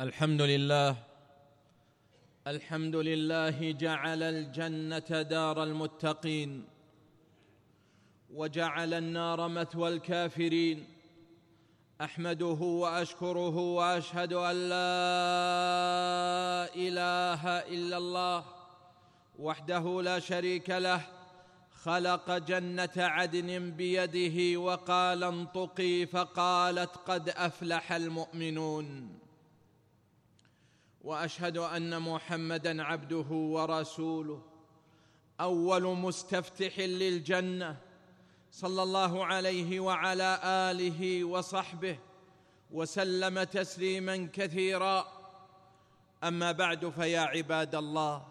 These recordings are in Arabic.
الحمد لله الحمد لله جعل الجنة دار المتقين وجعل النار مثوى الكافرين أحمده وأشكره وأشهد أن لا إله إلا الله وحده لا شريك له خلق جنة عدن بيده وقال انطقي فقالت قد أفلح المؤمنون. وأشهد أن محمدا عبده ورسوله. أول مستفتح للجنة. صلى الله عليه وعلى آله وصحبه وسلم تسليما كثيرا. أما بعد فيا عباد الله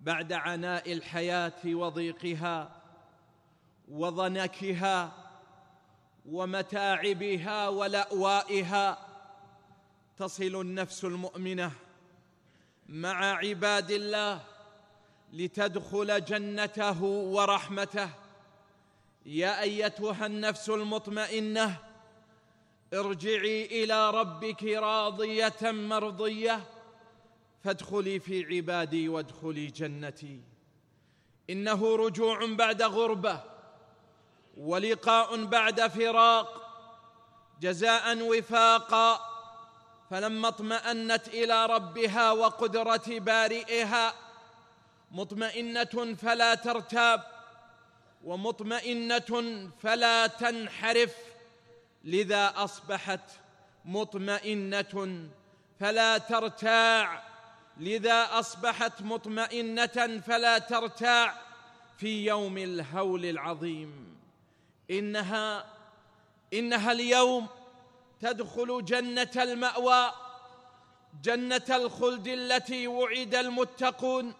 بعد عناء الحياة وضيقها وضنكها ومتاعبها ولأوائها تصل النفس المؤمنة مع عباد الله لتدخل جنته ورحمته. يا أيتها النفس المطمئنة ارجعي إلى ربك راضية مرضية فادخلي في عبادي وادخلي جنتي. إنه رجوع بعد غربة ولقاء بعد فراق جزاء وفاقا. فلما اطمأنت إلى ربها وقدرة بارئها مطمئنة فلا ترتاب ومطمئنة فلا تنحرف لذا أصبحت مطمئنة فلا ترتاع لذا أصبحت مطمئنة فلا ترتاع في يوم الهول العظيم. إنها إنها اليوم تدخل جنة المأوى جنة الخلد التي وعد المتقون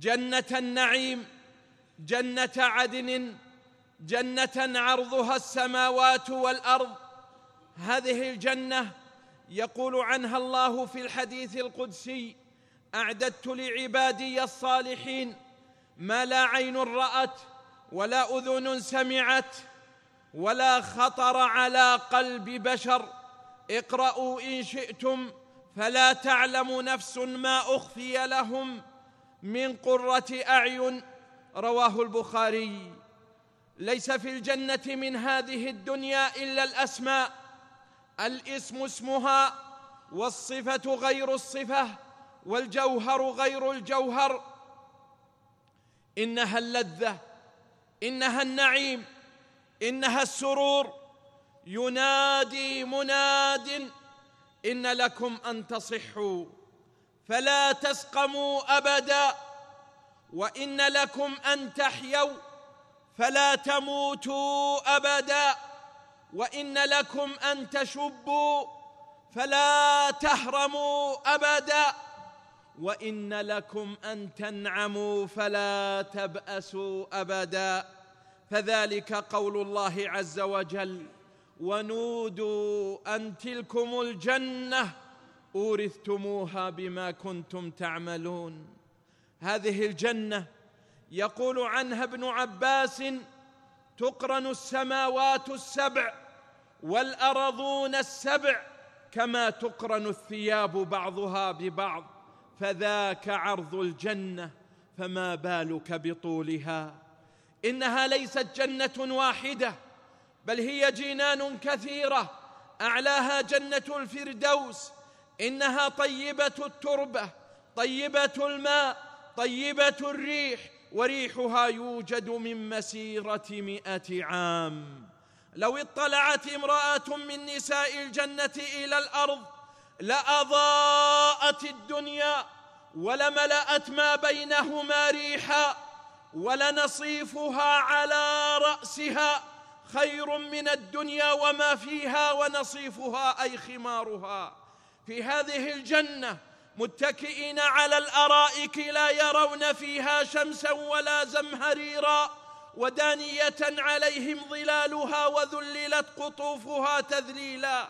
جنة النعيم جنة عدن جنة عرضها السماوات والأرض. هذه الجنة يقول عنها الله في الحديث القدسي أعددت لعبادي الصالحين ما لا عين رأت ولا أذن سمعت. ولا خطر على قلب بشر. اقرأوا إن شئتم فلا تعلم نفس ما أخفي لهم من قرة أعين. رواه البخاري. ليس في الجنة من هذه الدنيا إلا الأسماء. الاسم اسمها والصفة غير الصفة والجوهر غير الجوهر. إنها اللذة إنها النعيم. إنها السرور. ينادي مناد إن لكم أن تصحوا فلا تسقموا أبدا وإن لكم أن تحيوا فلا تموتوا أبدا وإن لكم أن تشبوا فلا تهرموا أبدا وإن لكم أن تنعموا فلا تبأسوا أبدا. فذلك قول الله عز وجل ونودوا أن تلكم الجنة أورثتموها بما كنتم تعملون هذه الجنة يقول عنها ابن عباس تقرن السماوات السبع والارضون السبع كما تقرن الثياب بعضها ببعض فذاك عرض الجنة فما بالك بطولها؟ إنها ليست جنة واحدة بل هي جنان كثيرة. أعلاها جنة الفردوس إنها طيبة التربة طيبة الماء طيبة الريح وريحها يوجد من مسيرة مائه عام. لو اطلعت امرأة من نساء الجنة إلى الأرض لأضاءت الدنيا ولملأت ما بينهما ريحا. ولنصيفها على رأسها خير من الدنيا وما فيها ونصيفها أي خمارها. في هذه الجنة متكئين على الأرائك لا يرون فيها شمسا ولا زمهريرا ودانية عليهم ظلالها وذللت قطوفها تذليلا.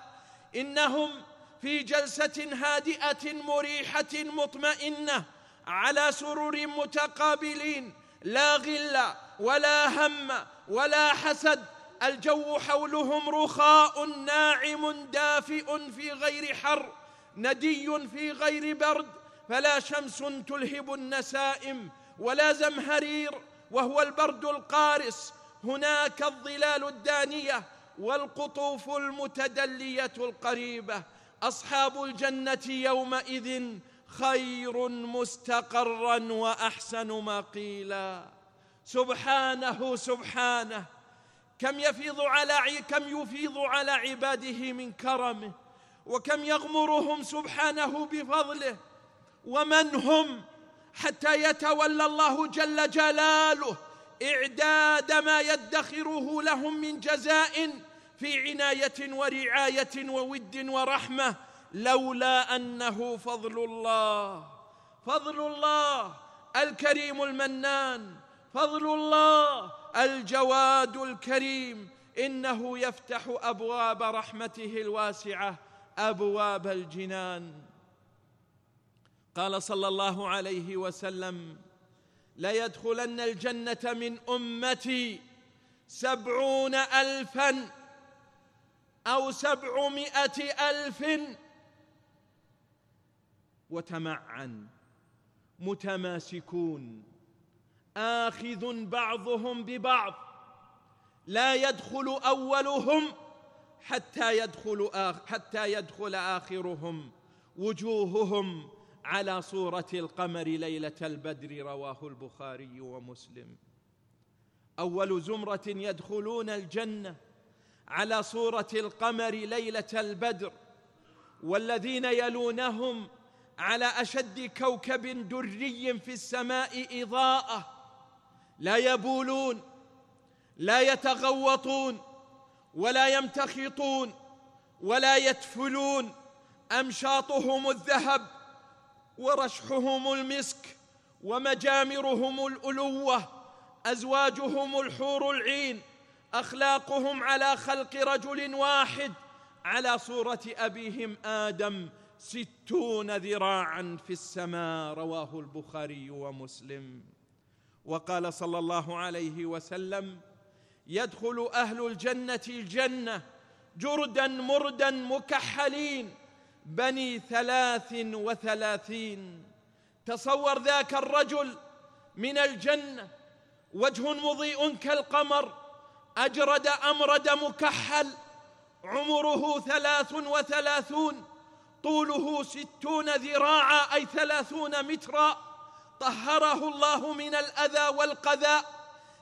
إنهم في جلسة هادئة مريحة مطمئنة على سرر متقابلين لا غل ولا هم ولا حسد الجو حولهم رخاء ناعم دافئ في غير حر ندي في غير برد فلا شمس تلهب النسائم ولا زمهرير وهو البرد القارس هناك الظلال الدانية والقطوف المتدلية القريبة أصحاب الجنة يومئذ خير مستقرا وأحسن مقيلا. سبحانه سبحانه كم يفيض على كم يفيض على عباده من كرمه وكم يغمرهم سبحانه بفضله ومن هم حتى يتولى الله جل جلاله إعداد ما يدخره لهم من جزاء في عناية ورعاية وود ورحمة. لولا أنه فضل الله. فضل الله الكريم المنان. فضل الله الجواد الكريم. إنه يفتح أبواب رحمته الواسعة أبواب الجنان. قال صلى الله عليه وسلم ليدخلن الجنة من أمتي سبعون ألفا أو سبعمائة ألف وتمعن متماسكون. آخذ بعضهم ببعض. لا يدخل أولهم حتى يدخل آخ حتى يدخل آخرهم. وجوههم على صورة القمر ليلة البدر رواه البخاري ومسلم. أول زمرة يدخلون الجنة على صورة القمر ليلة البدر. والذين يلونهم على أشد كوكب دري في السماء إضاءة. لا يبولون لا يتغوطون ولا يمتخطون ولا يتفلون. أمشاطهم الذهب ورشحهم المسك ومجامرهم الألوة. أزواجهم الحور العين أخلاقهم على خلق رجل واحد. على صورة أبيهم آدم ستون ذراعا في السماء رواه البخاري ومسلم. وقال صلى الله عليه وسلم يدخل أهل الجنة الجنة جردا مردا مكحلين بني ثلاث وثلاثين. تصور ذاك الرجل من الجنة وجه مضيء كالقمر أجرد أمرد مكحل عمره ثلاث وثلاثون. طوله ستون ذراعا أي ثلاثون مترا. طهره الله من الأذى والقذى.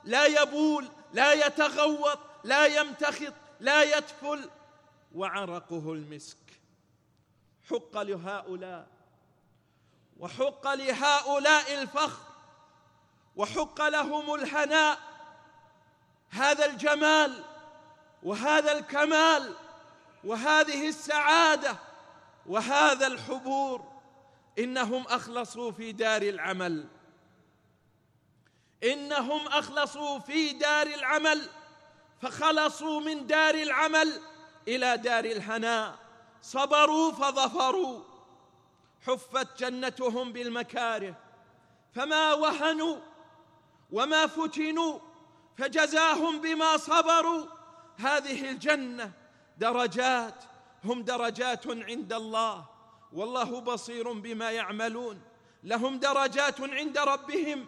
لا يبول لا يتغوط لا يمتخط لا يتفل. وعرقه المسك. حق لهؤلاء. وحق لهؤلاء الفخر. وحق لهم الهناء. هذا الجمال وهذا الكمال وهذه السعادة. وهذا الحبور إنهم أخلصوا في دار العمل. إنهم أخلصوا في دار العمل فخلصوا من دار العمل إلى دار الهناء صبروا فظفروا. حفت جنتهم بالمكاره. فما وهنوا وما فتنوا فجزاهم بما صبروا. هذه الجنة درجات هم درجات عند الله. والله بصير بما يعملون. لهم درجات عند ربهم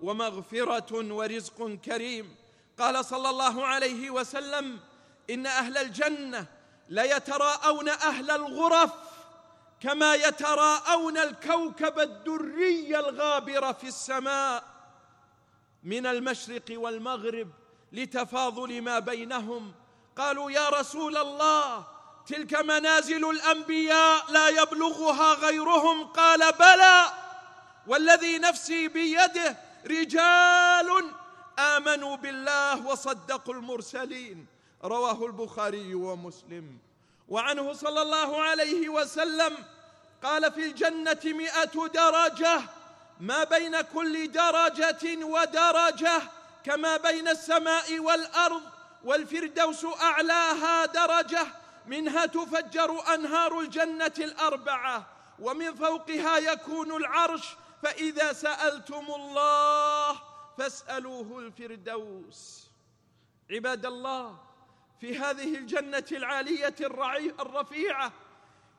ومغفرة ورزق كريم. قال صلى الله عليه وسلم إن أهل الجنة ليتراءون أهل الغرف كما يتراءون الكوكب الدري الغابر في السماء من المشرق والمغرب لتفاضل ما بينهم. قالوا يا رسول الله تلك منازل الأنبياء لا يبلغها غيرهم. قال بلى والذي نفسي بيده رجال آمنوا بالله وصدقوا المرسلين. رواه البخاري ومسلم. وعنه صلى الله عليه وسلم قال في الجنة مائه درجة ما بين كل درجة ودرجة كما بين السماء والأرض والفردوس أعلاها درجة. منها تفجر أنهار الجنة الأربعة ومن فوقها يكون العرش فإذا سألتم الله فاسألوه الفردوس. عباد الله في هذه الجنة العالية الرفيعة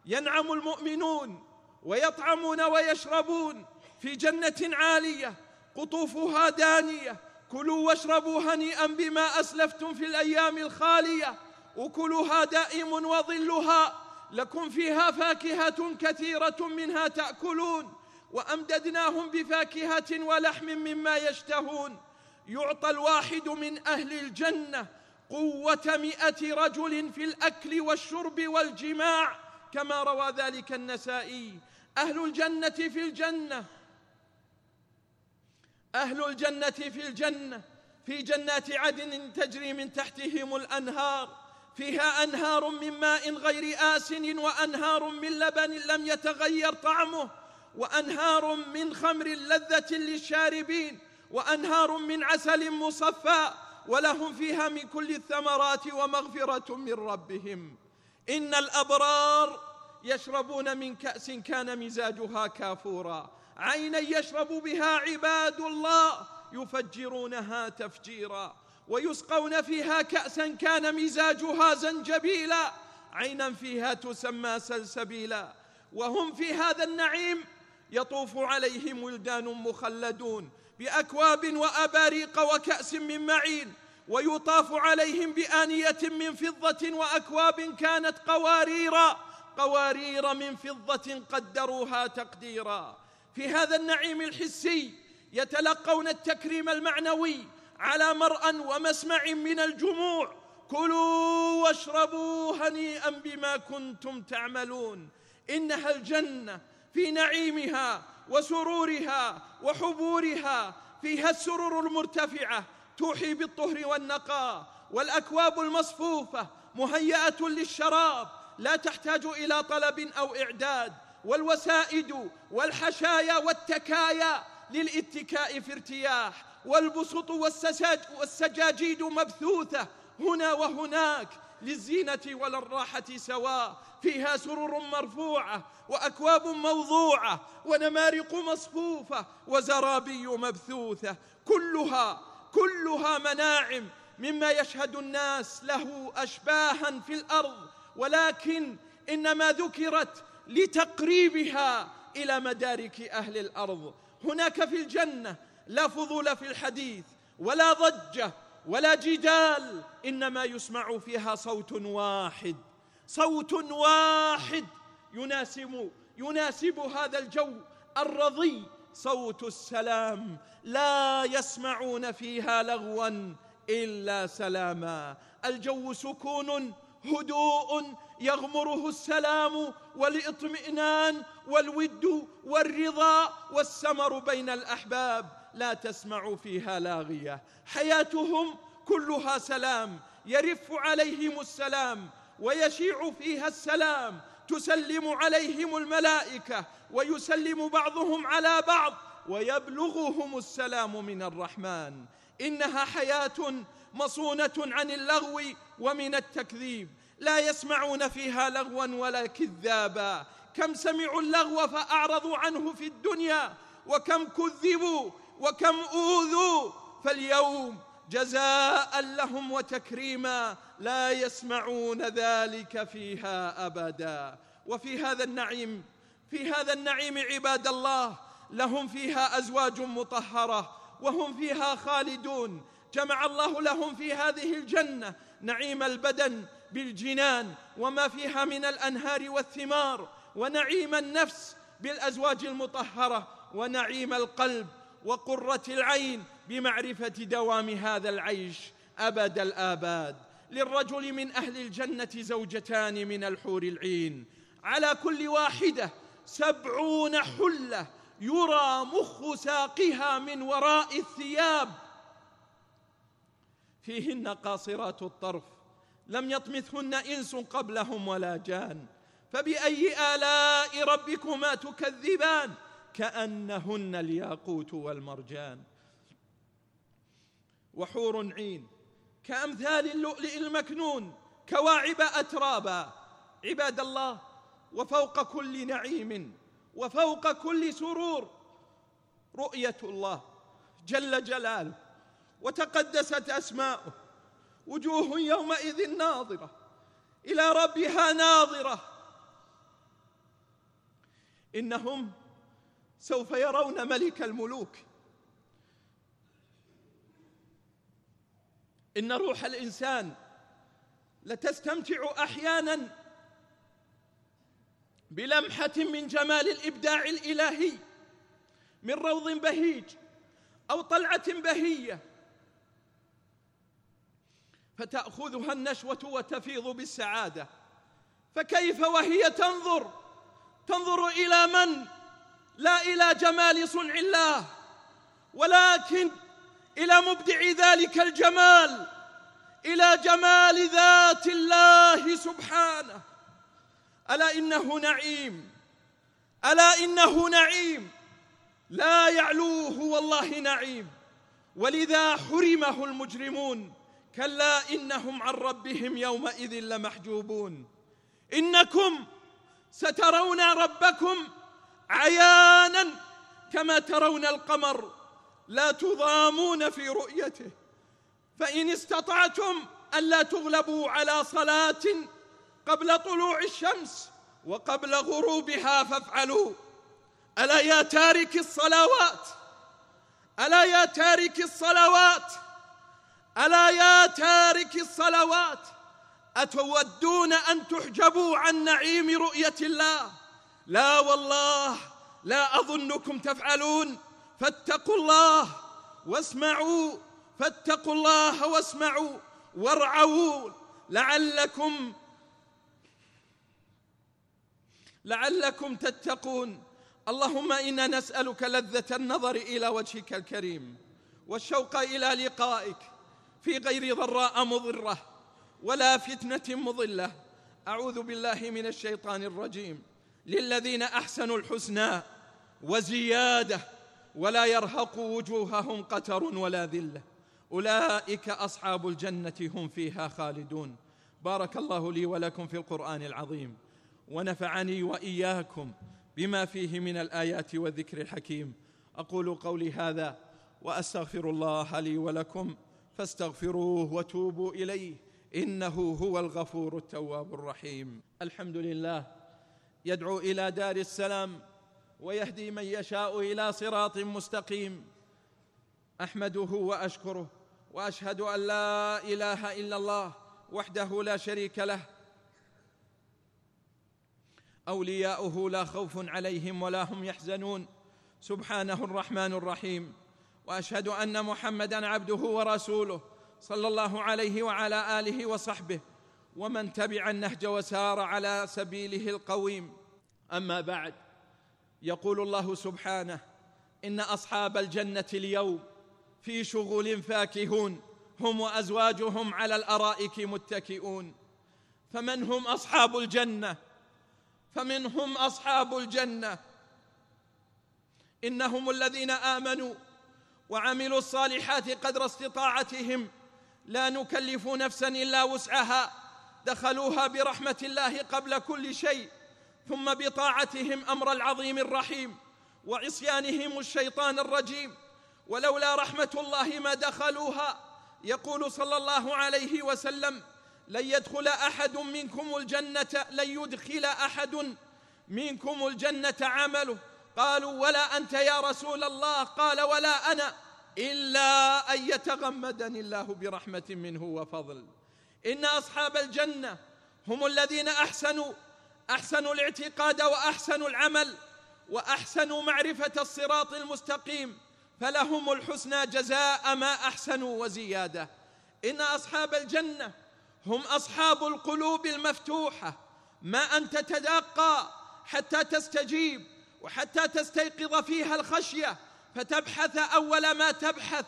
ينعم المؤمنون ويطعمون ويشربون في جنة عالية قطوفها دانية كلوا واشربوا هنيئا بما أسلفتم في الأيام الخالية. أكلها دائم وظلها لكم فيها فاكهة كثيرة منها تأكلون وأمددناهم بفاكهة ولحم مما يشتهون. يعطى الواحد من أهل الجنة قوة مئة رجل في الأكل والشرب والجماع كما روى ذلك النسائي. أهل الجنة في الجنة أهل الجنة في الجنة في جنات عدن تجري من تحتهم الأنهار. فيها أنهار من ماء غير آسن وأنهار من لبن لم يتغير طعمه وأنهار من خمر لذة للشاربين وأنهار من عسل مصفى ولهم فيها من كل الثمرات ومغفرة من ربهم. إن الأبرار يشربون من كأس كان مزاجها كافورا. عينا يشرب بها عباد الله يفجرونها تفجيرا. ويسقون فيها كأسا كان مزاجها زنجبيلا. عينا فيها تسمى سلسبيلا. وهم في هذا النعيم يطوف عليهم ولدان مخلدون بأكواب وأباريق وكأس من معين. ويطاف عليهم بآنية من فضة وأكواب كانت قواريرا قوارير من فضة قدروها تقديرا. في هذا النعيم الحسي يتلقون التكريم المعنوي على مرأى ومسمع من الجموع. كلوا واشربوا هنيئا بما كنتم تعملون. إنها الجنة في نعيمها وسرورها وحبورها. فيها السرور المرتفعة توحي بالطهر والنقاء. والأكواب المصفوفة مهيئة للشراب. لا تحتاج إلى طلب أو إعداد. والوسائد والحشايا والتكايا للاتكاء في ارتياح. والبسط والسجاجيد مبثوثة هنا وهناك للزينة وللراحة سواء. فيها سرر مرفوعة وأكواب موضوعة ونمارق مصفوفة وزرابي مبثوثة. كلها كلها مناعم مما يشهد الناس له أشباها في الأرض. ولكن إنما ذكرت لتقريبها إلى مدارك أهل الأرض. هناك في الجنة لا فضول في الحديث ولا ضجة ولا جدال إنما يسمع فيها صوت واحد. صوت واحد يناسب يناسب هذا الجو الرضي. صوت السلام لا يسمعون فيها لغوا إلا سلاما. الجو سكون هدوء يغمره السلام والاطمئنان والود والرضا والسمر بين الأحباب. لا تسمع فيها لاغية. حياتهم كلها سلام. يرف عليهم السلام ويشيع فيها السلام. تسلم عليهم الملائكة ويسلم بعضهم على بعض ويبلغهم السلام من الرحمن. إنها حياة مصونة عن اللغو ومن التكذيب. لا يسمعون فيها لغوا ولا كذابا. كم سمعوا اللغو فأعرضوا عنه في الدنيا. وكم كذبوا وكم أوذوا فاليوم جزاء لهم وتكريما لا يسمعون ذلك فيها أبدا. وفي هذا النعيم في هذا النعيم عباد الله لهم فيها أزواج مطهرة وهم فيها خالدون. جمع الله لهم في هذه الجنة نعيم البدن بالجنان وما فيها من الأنهار والثمار ونعيم النفس بالأزواج المطهرة ونعيم القلب وقرة العين بمعرفة دوام هذا العيش أبد الآباد. للرجل من أهل الجنة زوجتان من الحور العين. على كل واحدة سبعون حلة يرى مخ ساقها من وراء الثياب. فيهن قاصرات الطرف لم يطمثهن إنس قبلهم ولا جان. فبأي آلاء ربكما تكذبان؟ كأنهن الياقوت والمرجان. وحور عين كأمثال اللؤلؤ المكنون كواعب أترابا. عباد الله وفوق كل نعيم وفوق كل سرور رؤية الله جل جلاله. وتقدست أسماؤه وجوه يومئذ ناظرة إلى ربها ناظرة. إنهم سوف يرون ملك الملوك. إن روح الإنسان لتستمتع أحيانا بلمحة من جمال الإبداع الإلهي من روض بهيج أو طلعة بهية. فتأخذها النشوة وتفيض بالسعادة. فكيف وهي تنظر؟ تنظر إلى من؟ لا إلى جمال صنع الله ولكن إلى مبدع ذلك الجمال إلى جمال ذات الله سبحانه. ألا إنه نعيم؟ ألا إنه نعيم؟ لا يعلوه والله نعيم. ولذا حرمه المجرمون كلا إنهم عن ربهم يومئذ لمحجوبون. إنكم سترون ربكم عيانا كما ترون القمر لا تضامون في رؤيته. فإن استطعتم ألا تغلبوا على صلاة قبل طلوع الشمس وقبل غروبها فافعلوا. ألا يا تارك الصلوات؟ ألا يا تارك الصلوات؟ ألا يا تارك الصلوات؟ أتودون أن تحجبوا عن نعيم رؤية الله؟ لا والله لا أظنكم تفعلون فاتقوا الله واسمعوا فاتقوا الله واسمعوا وارعوا لعلكم لعلكم تتقون. اللهم إنا نسألك لذة النظر إلى وجهك الكريم والشوق إلى لقائك في غير ضراء مضرة ولا فتنة مضلة. أعوذ بالله من الشيطان الرجيم. للذين أحسنوا الحسنى وزيادة ولا يرهق وجوههم قتر ولا ذلة. أولئك أصحاب الجنة هم فيها خالدون. بارك الله لي ولكم في القرآن العظيم. ونفعني وإياكم بما فيه من الآيات والذكر الحكيم. أقول قولي هذا وأستغفر الله لي ولكم فاستغفروه وتوبوا إليه. إنه هو الغفور التواب الرحيم. الحمد لله يدعو إلى دار السلام ويهدي من يشاء إلى صراط مستقيم. أحمده وأشكره وأشهد أن لا إله إلا الله وحده لا شريك له. أولياؤه لا خوف عليهم ولا هم يحزنون. سبحانه الرحمن الرحيم. وأشهد أن محمدا عبده ورسوله صلى الله عليه وعلى آله وصحبه. ومن تبع النهج وسار على سبيله القويم. أما بعد يقول الله سبحانه إن أصحاب الجنة اليوم في شغل فاكهون هم وأزواجهم على الأرائك متكئون. فمن هم أصحاب الجنة؟ فمنهم أصحاب الجنة؟ إنهم الذين آمنوا وعملوا الصالحات قدر استطاعتهم لا نكلف نفسا إلا وسعها. دخلوها برحمة الله قبل كل شيء ثم بطاعتهم أمر العظيم الرحيم وعصيانهم الشيطان الرجيم. ولولا رحمة الله ما دخلوها يقول صلى الله عليه وسلم لن يدخل أحد منكم الجنة لن يدخل أحد منكم الجنة عمله. قالوا ولا أنت يا رسول الله. قال ولا أنا إلا أن يتغمدني الله برحمة منه وفضل. إن أصحاب الجنة هم الذين أحسنوا أحسنوا الاعتقاد وأحسنوا العمل وأحسنوا معرفة الصراط المستقيم فلهم الحسنى جزاء ما أحسنوا وزيادة. إن أصحاب الجنة هم أصحاب القلوب المفتوحة ما أن تتداقى حتى تستجيب وحتى تستيقظ فيها الخشية فتبحث أول ما تبحث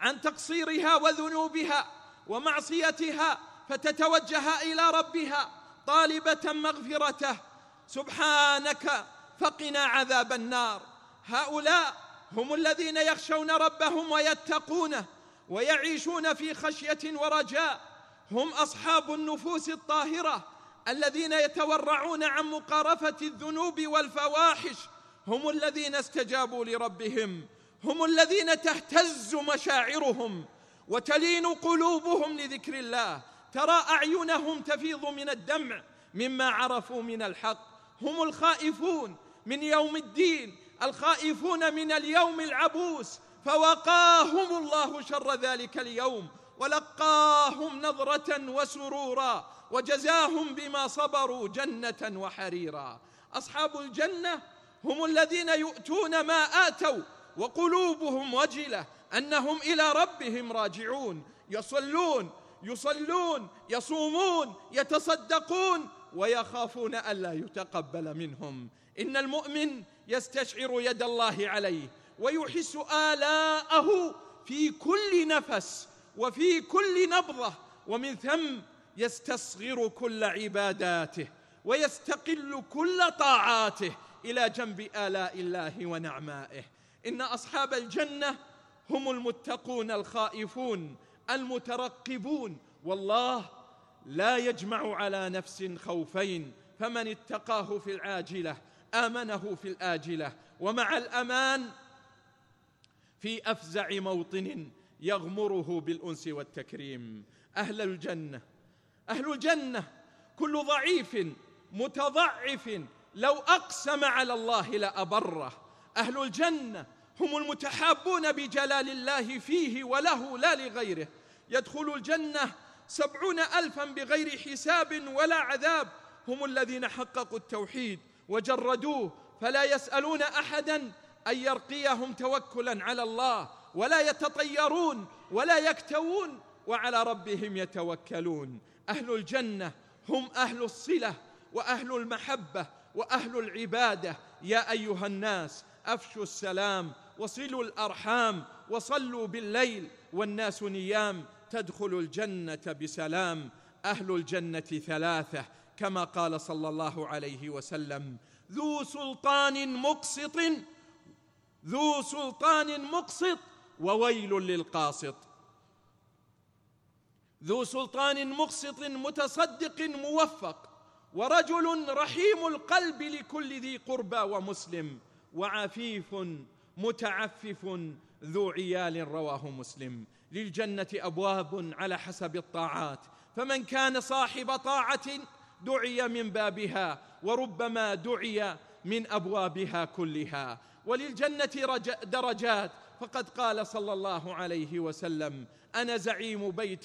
عن تقصيرها وذنوبها ومعصيتها فتتوجه إلى ربها طالبة مغفرته. سبحانك فقنا عذاب النار. هؤلاء هم الذين يخشون ربهم ويتقونه ويعيشون في خشية ورجاء. هم أصحاب النفوس الطاهرة الذين يتورعون عن مقارفة الذنوب والفواحش. هم الذين استجابوا لربهم. هم الذين تهتز مشاعرهم وتلين قلوبهم لذكر الله. ترى أعينهم تفيض من الدمع مما عرفوا من الحق. هم الخائفون من يوم الدين الخائفون من اليوم العبوس. فوقاهم الله شر ذلك اليوم ولقاهم نظرة وسرورا وجزاهم بما صبروا جنة وحريرا. أصحاب الجنة هم الذين يؤتون ما آتوا وقلوبهم وجلة أنهم إلى ربهم راجعون يصلون يصلون يصومون يتصدقون ويخافون ألا يتقبل منهم. إن المؤمن يستشعر يد الله عليه ويحس آلاءه في كل نفس وفي كل نبضة ومن ثم يستصغر كل عباداته ويستقل كل طاعاته إلى جنب آلاء الله ونعمائه. إن أصحاب الجنة هم المتقون الخائفون. المترقبون. والله لا يجمع على نفس خوفين. فمن اتقاه في العاجلة آمنه في الآجلة. ومع الأمان في أفزع موطن يغمره بالأنس والتكريم. أهل الجنة أهل الجنة كل ضعيف متضعف. لو أقسم على الله لأبره. أهل الجنة هم المتحابون بجلال الله فيه وله لا لغيره. يدخل الجنة سبعون ألفا بغير حساب ولا عذاب. هم الذين حققوا التوحيد وجردوه فلا يسألون أحدا أن يرقيهم توكلا على الله ولا يتطيرون ولا يكتوون وعلى ربهم يتوكلون. أهل الجنة هم أهل الصلة وأهل المحبة وأهل العبادة. يا أيها الناس أفشوا السلام وصلوا الأرحام وصلوا بالليل والناس نيام. تدخل الجنة بسلام أهل الجنة ثلاثة كما قال صلى الله عليه وسلم. ذو سلطان مقسط ذو سلطان مقسط وويل للقاسط. ذو سلطان مقسط متصدق موفق ورجل رحيم القلب لكل ذي قربى ومسلم وعفيف متعفف ذو عيال رواه مسلم. للجنة أبواب على حسب الطاعات. فمن كان صاحب طاعة دعي من بابها وربما دعي من أبوابها كلها. وللجنة درجات. فقد قال صلى الله عليه وسلم أنا زعيم بيت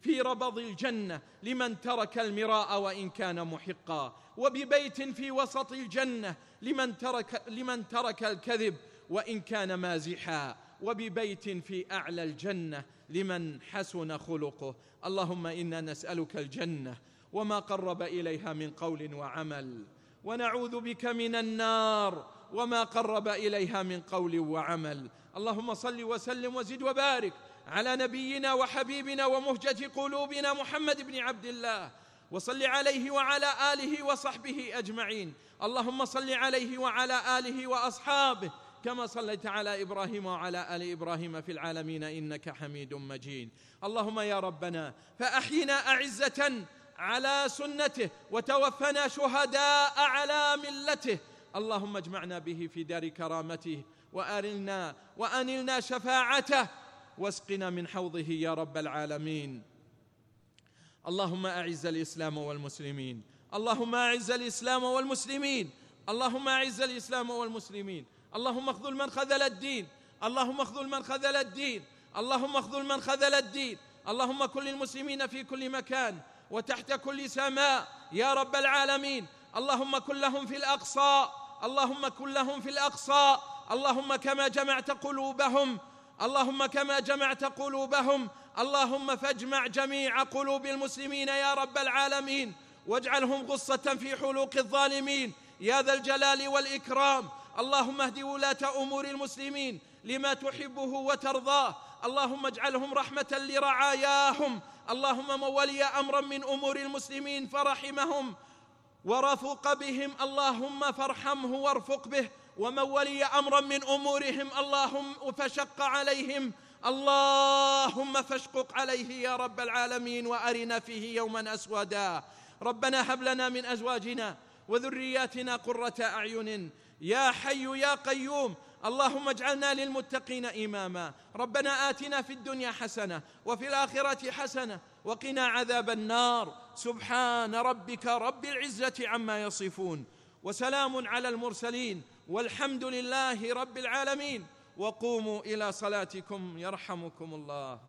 في ربض الجنة لمن ترك المراء وإن كان محقا. وببيت في وسط الجنة لمن ترك, لمن ترك الكذب وإن كان مازحا. وببيت في أعلى الجنة لمن حسن خلقه. اللهم إنا نسألك الجنة وما قرب إليها من قول وعمل. ونعوذ بك من النار وما قرب إليها من قول وعمل. اللهم صل وسلم وزد وبارك على نبينا وحبيبنا ومهجة قلوبنا محمد بن عبد الله. وصل عليه وعلى آله وصحبه أجمعين. اللهم صل عليه وعلى آله وأصحابه كما صليت على إبراهيم وعلى آل إبراهيم في العالمين إنك حميد مجيد. اللهم يا ربنا فأحينا أعزة على سنته وتوفنا شهداء على ملته. اللهم اجمعنا به في دار كرامته وأرلنا وأنلنا شفاعته. واسقنا من حوضه يا رب العالمين. اللهم أعز الإسلام والمسلمين. اللهم أعز الإسلام والمسلمين. اللهم أعز الإسلام والمسلمين. اللهم اخذل من خذل الدين. اللهم اخذل من خذل الدين. اللهم اخذل من خذل الدين. اللهم كل المسلمين في كل مكان وتحت كل سماء يا رب العالمين. اللهم كن لهم في الأقصى. اللهم كن لهم في الأقصى. اللهم كما جمعت قلوبهم. اللهم كما جمعت قلوبهم. اللهم فاجمع جميع قلوب المسلمين يا رب العالمين. واجعلهم غصة في حلوق الظالمين. يا ذا الجلال والإكرام. اللهم اهد ولاة أمور المسلمين لما تحبه وترضاه. اللهم اجعلهم رحمة لرعاياهم. اللهم من ولي أمرا من أمور المسلمين فرحمهم. ورفق بهم. اللهم فارحمه وارفق به. ومن ولي أمرا من أمورهم. اللهم فشق عليهم. اللهم فاشقق عليه يا رب العالمين. وأرنا فيه يوما أسودا. ربنا هب لنا من أزواجنا وذرياتنا قرة أعين. يا حي يا قيوم اللهم اجعلنا للمتقين إماما. ربنا آتنا في الدنيا حسنة وفي الآخرة حسنة وقنا عذاب النار. سبحان ربك رب العزة عما يصفون. وسلام على المرسلين والحمد لله رب العالمين. وقوموا إلى صلاتكم يرحمكم الله.